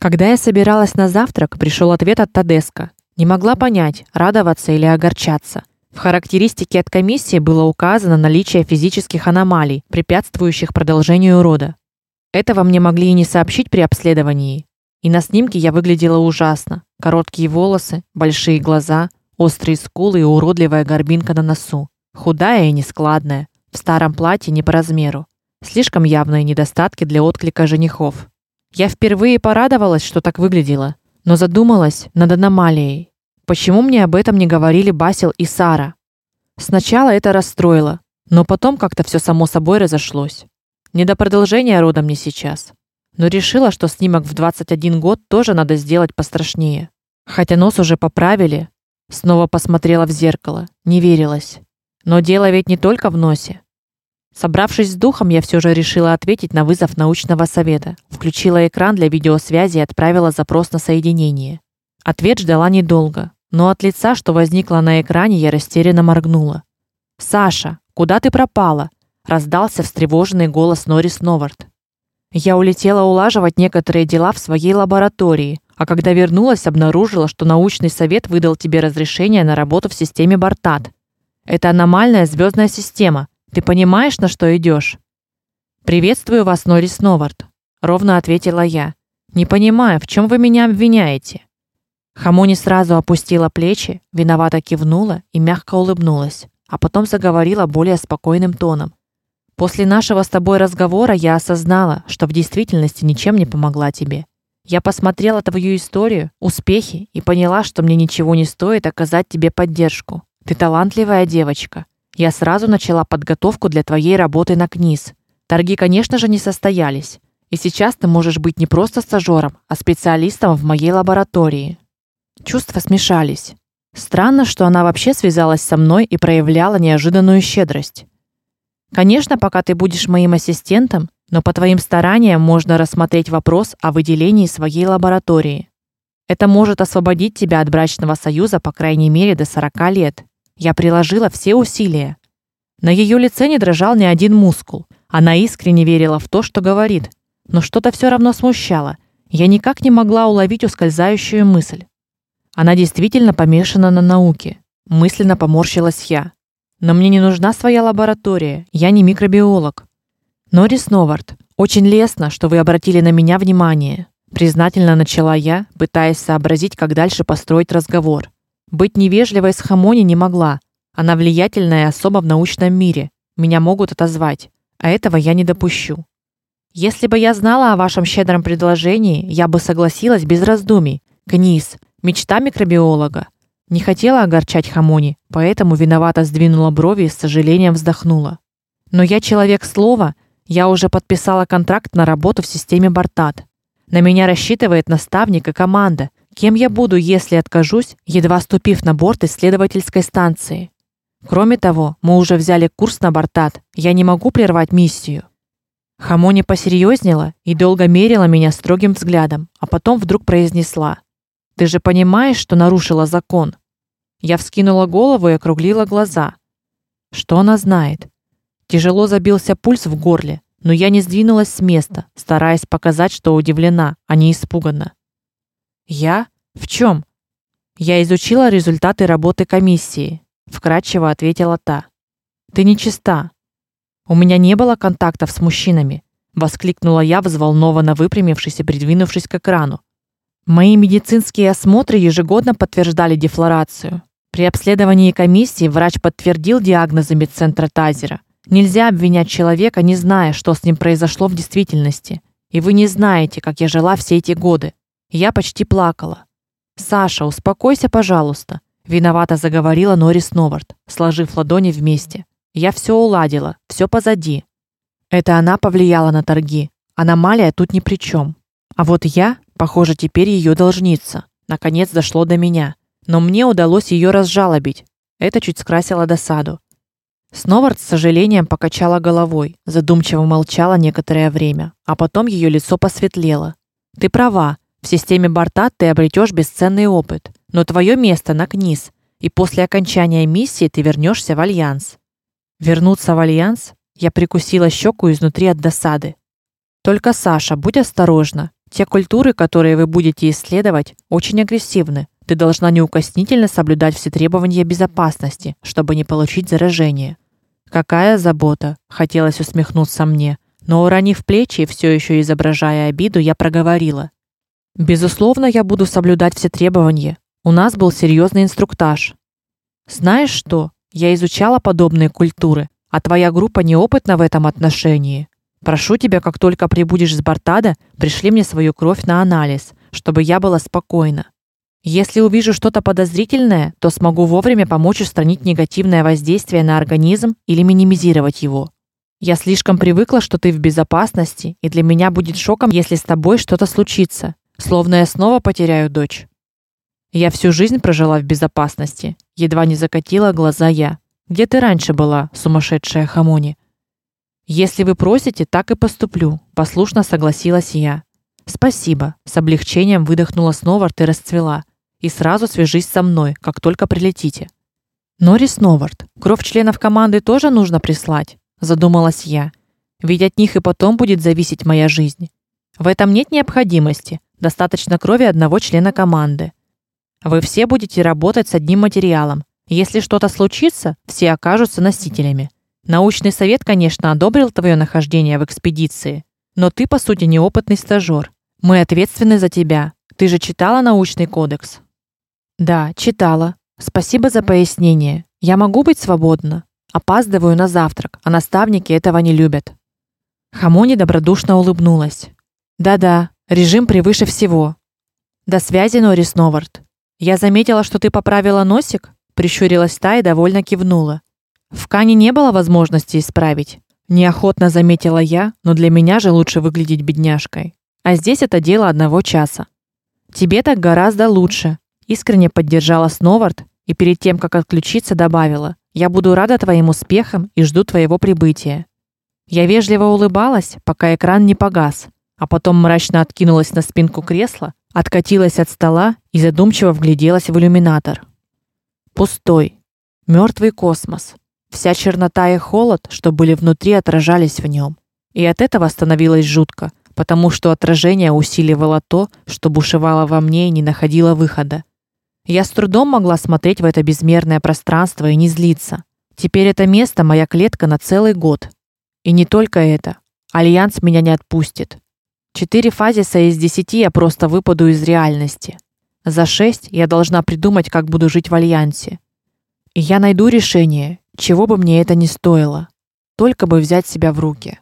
Когда я собиралась на завтрак, пришел ответ от Тадеска. Не могла понять, радоваться или огорчаться. В характеристике от комиссии было указано наличие физических аномалий, препятствующих продолжению рода. Этого мне могли и не сообщить при обследовании. И на снимке я выглядела ужасно. Короткие волосы, большие глаза, острые скулы и уродливая горбинка на носу. Худая и нескладная, в старом платье не по размеру. Слишком явные недостатки для отклика женихов. Я впервые порадовалась, что так выглядела, но задумалась над аномалией. Почему мне об этом не говорили Басил и Сара? Сначала это расстроило, но потом как-то все само собой разошлось. Не до продолжения рода мне сейчас. Но решила, что снимок в 21 год тоже надо сделать пострашнее. Хотя нос уже поправили, снова посмотрела в зеркало, не верилась. Но дело ведь не только в носе. Собравшись с духом, я все же решила ответить на вызов научного совета. Включила экран для видеосвязи и отправила запрос на соединение. Ответ ждала недолго, но от лица, что возникло на экране, я растерянно моргнула. "Саша, куда ты пропала?" раздался встревоженный голос Норис Новард. Я улетела улаживать некоторые дела в своей лаборатории, а когда вернулась, обнаружила, что научный совет выдал тебе разрешение на работу в системе Бартат. Это аномальная звездная система. Ты понимаешь, на что идешь? Приветствую вас, Норис Новард, ровно ответила я. Не понимаю, в чем вы меня обвиняете? Хамони сразу опустила плечи, виновато кивнула и мягко улыбнулась, а потом заговорила более спокойным тоном. После нашего с тобой разговора я осознала, что в действительности ничем не помогла тебе. Я посмотрела твою историю, успехи и поняла, что мне ничего не стоит оказать тебе поддержку. Ты талантливая девочка. Я сразу начала подготовку для твоей работы на КНИС. Торги, конечно же, не состоялись. И сейчас ты можешь быть не просто стажером, а специалистом в моей лаборатории. Чувства смешались. Странно, что она вообще связалась со мной и проявляла неожиданную щедрость. Конечно, пока ты будешь моим ассистентом, но по твоим стараниям можно рассмотреть вопрос о выделении своей лаборатории. Это может освободить тебя от брачного союза по крайней мере до 40 лет. Я приложила все усилия. На ее лице не дрожал ни один мускул. Она искренне верила в то, что говорит, но что-то все равно смущало. Я никак не могла уловить ускользающую мысль. Она действительно помешана на науке. Мысленно поморщилась я. Но мне не нужна своя лаборатория. Я не микробиолог. Норис Новард, очень лестно, что вы обратили на меня внимание. Признательно начала я, пытаясь сообразить, как дальше построить разговор. Быть невежливой с Хамони не могла. Она влиятельная особа в научном мире. Меня могут отозвать, а этого я не допущу. Если бы я знала о вашем щедром предложении, я бы согласилась без раздумий. Книс, мечта микробиолога. Не хотела огорчать Хамони, поэтому виновато сдвинула брови и с сожалением вздохнула. Но я человек слова, я уже подписала контракт на работу в системе Бартат. На меня рассчитывает наставник и команда, Кем я буду, если откажусь, едва ступив на борт исследовательской станции? Кроме того, мы уже взяли курс на бортат. Я не могу прервать миссию. Хамони посерьезнела и долго мерила меня строгим взглядом, а потом вдруг произнесла: "Ты же понимаешь, что нарушила закон?" Я вскинула голову и округлила глаза. Что она знает? Тяжело забился пульс в горле, но я не сдвинулась с места, стараясь показать, что удивлена, а не испугана. Я? В чем? Я изучила результаты работы комиссии, вкратчиво ответила та. Ты нечиста. У меня не было контактов с мужчинами, воскликнула я, взволнованно выпрямившись и придвинувшись к экрану. Мои медицинские осмотры ежегодно подтверждали дефлорацию. При обследовании комиссии врач подтвердил диагнозы медцентра Тазера. Нельзя обвинять человека, не зная, что с ним произошло в действительности. И вы не знаете, как я жила все эти годы. Я почти плакала. Саша, успокойся, пожалуйста, виновато заговорила Норис Новард, сложив ладони вместе. Я все уладила, все позади. Это она повлияла на торги. Аномалия тут ни при чем. А вот я, похоже, теперь ее должница. Наконец дошло до меня, но мне удалось ее разжалобить. Это чуть скрасило досаду. Сновард с сожалением покачала головой, задумчиво молчала некоторое время, а потом ее лицо посветлело. Ты права, в системе Бартат ты обретешь бесценный опыт, но твое место на КНИС, и после окончания миссии ты вернешься в альянс. Вернуться в альянс? Я прикусила щеку изнутри от досады. Только Саша, будь осторожна. Те культуры, которые вы будете исследовать, очень агрессивны. Ты должна неукоснительно соблюдать все требования безопасности, чтобы не получить заражение. Какая забота, хотелось усмехнуться мне, но уронив плечи все еще изображая обиду, я проговорила: Безусловно, я буду соблюдать все требования. У нас был серьезный инструктаж. Знаешь что? Я изучала подобные культуры, а твоя группа неопытна в этом отношении. Прошу тебя, как только прибудешь с Бартада, пришли мне свою кровь на анализ, чтобы я была спокойна. Если увижу что-то подозрительное, то смогу вовремя помочь устранить негативное воздействие на организм или минимизировать его. Я слишком привыкла, что ты в безопасности, и для меня будет шоком, если с тобой что-то случится, словно я снова потеряю дочь. Я всю жизнь прожила в безопасности, едва не закатила глаза я. Где ты раньше была, сумасшедшая Хамони? Если вы просите, так и поступлю, послушно согласилась я. Спасибо, с облегчением выдохнула Сновард и расцвела. И сразу свяжись со мной, как только прилетите. Норис Новард, кровь членов команды тоже нужно прислать, задумалась я. Ведь от них и потом будет зависеть моя жизнь. В этом нет необходимости. Достаточно крови одного члена команды. Вы все будете работать с одним материалом. Если что-то случится, все окажутся носителями. Научный совет, конечно, одобрил твое нахождение в экспедиции, но ты по сути неопытный стажёр. Мы ответственны за тебя. Ты же читала научный кодекс? Да, читала. Спасибо за пояснение. Я могу быть свободна. Опаздываю на завтрак, а наставники этого не любят. Хамони добродушно улыбнулась. Да-да, режим превыше всего. До связи, Норис Новард. Я заметила, что ты поправила носик, прищурилась та и довольно кивнула. В Кане не было возможности исправить. Неохотно заметила я, но для меня же лучше выглядеть бедняжкой. А здесь это дело одного часа. Тебе так гораздо лучше, искренне поддержала Сновард и перед тем, как отключиться, добавила: "Я буду рада твоим успехам и жду твоего прибытия". Я вежливо улыбалась, пока экран не погас, а потом мрачно откинулась на спинку кресла, откатилась от стола и задумчиво вгляделась в иллюминатор. Пустой, мертвый космос. Вся чернота и холод, что были внутри, отражались в нем. И от этого становилось жутко, потому что отражение усиливало то, что бушевало во мне и не находило выхода. Я с трудом могла смотреть в это безмерное пространство и не злиться. Теперь это место моя клетка на целый год. И не только это. Альянс меня не отпустит. Четыре фазиса из десяти я просто выпаду из реальности. За шесть я должна придумать, как буду жить в альянсе. И я найду решение, чего бы мне это ни стоило, только бы взять себя в руки.